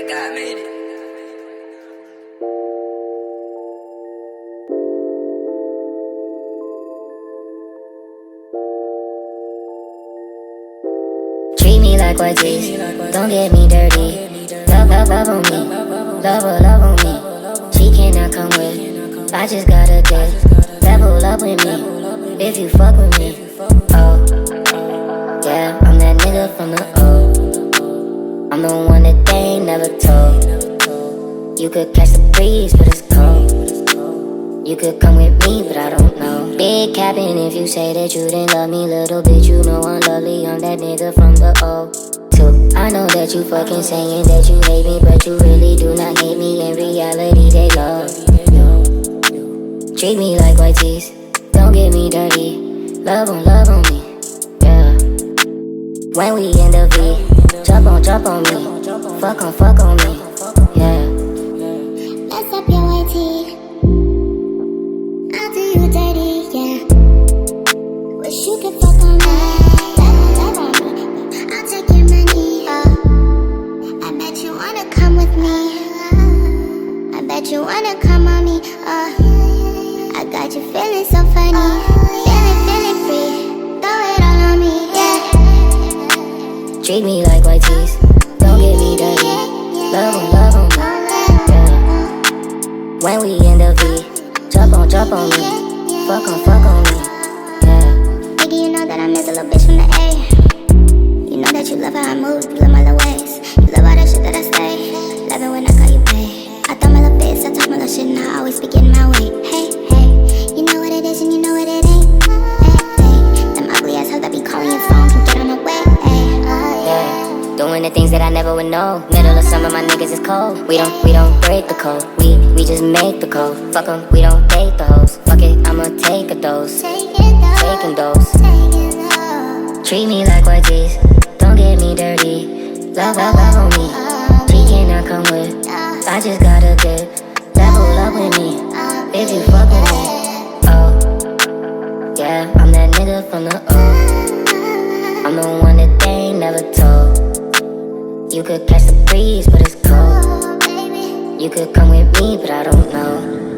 like God made it. Treat me like white tees, don't get me dirty. Love, love, love on me, love, love, love on me. She cannot come with, I just gotta get level up with me. If you fuck with me, oh yeah, I'm that nigga from the. I'm the one that they never told. You could catch the breeze, but it's cold. You could come with me, but I don't know. Big capping if you say that you didn't love me, little bitch. You know I'm lovely. I'm that nigga from the O. Two. I know that you fucking saying that you hate me, but you really do not hate me. In reality, they love you. Treat me like white tees, don't get me dirty. Love on, love on me. When we in the V, jump on, jump on me, fuck on, fuck on me, yeah. Mess up your tee. I'll do you dirty, yeah. Wish you could fuck on me. Love, on me. I'll take your money. I bet you wanna come with me. I bet you wanna come on me. Uh, I got you feeling so funny. Treat me like white tees, don't get me dirty. Love on, love me, yeah. When we in the V, jump on, jump on me, fuck on, fuck on me, never would know. Middle of summer, my niggas is cold. We don't, we don't break the code. We, we just make the code. Fuck 'em, we don't date the hoes. Fuck it, I'ma take a dose. Take it. Taking dose. Take it. Treat me like white tees, don't get me dirty. Love, love, love on me. She cannot come with, I just gotta get level up with me. If you fuck with me, oh yeah, I'm that nigga from the You could catch the breeze, but it's cold. Oh. You could come with me, but I don't know.